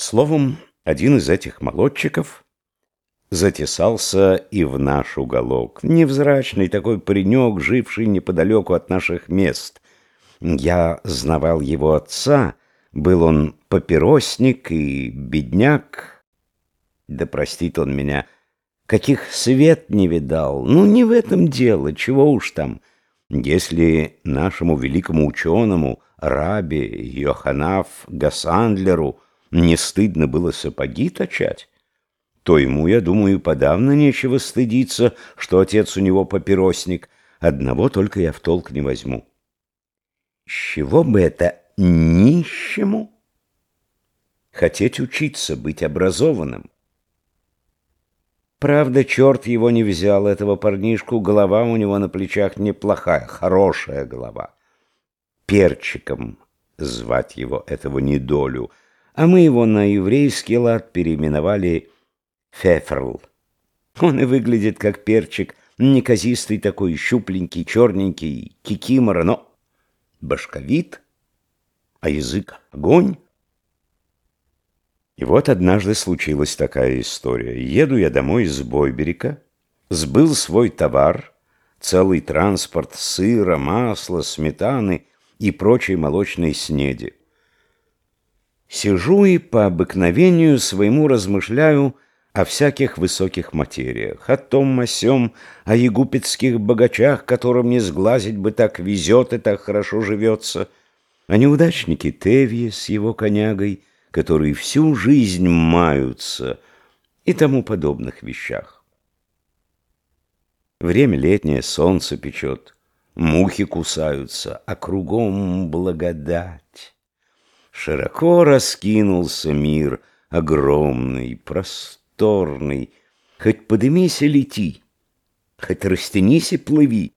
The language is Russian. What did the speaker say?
Словом, один из этих молодчиков затесался и в наш уголок. Невзрачный такой паренек, живший неподалеку от наших мест. Я знавал его отца, был он папиросник и бедняк. Да простит он меня, каких свет не видал. Ну, не в этом дело, чего уж там. Если нашему великому ученому, рабе Йоханаф Гасандлеру, не стыдно было сапоги точать, то ему, я думаю, подавно нечего стыдиться, что отец у него папиросник. Одного только я в толк не возьму. С чего бы это нищему хотеть учиться, быть образованным? Правда, черт его не взял, этого парнишку, голова у него на плечах неплохая, хорошая голова. Перчиком звать его, этого недолю — а мы его на еврейский лад переименовали Феферл. Он и выглядит как перчик, неказистый такой, щупленький, черненький, кикимора, но башковит, а язык — огонь. И вот однажды случилась такая история. Еду я домой из Бойберика, сбыл свой товар, целый транспорт сыра, масла, сметаны и прочей молочной снеди. Сижу и по обыкновению своему размышляю о всяких высоких материях, о том, о сём, о егупетских богачах, которым не сглазить бы так везет и так хорошо живется, о неудачнике Тевье с его конягой, которые всю жизнь маются, и тому подобных вещах. Время летнее, солнце печет, мухи кусаются, а кругом благодать. Широко раскинулся мир, огромный, просторный. Хоть подымись и лети, хоть растянись и плыви.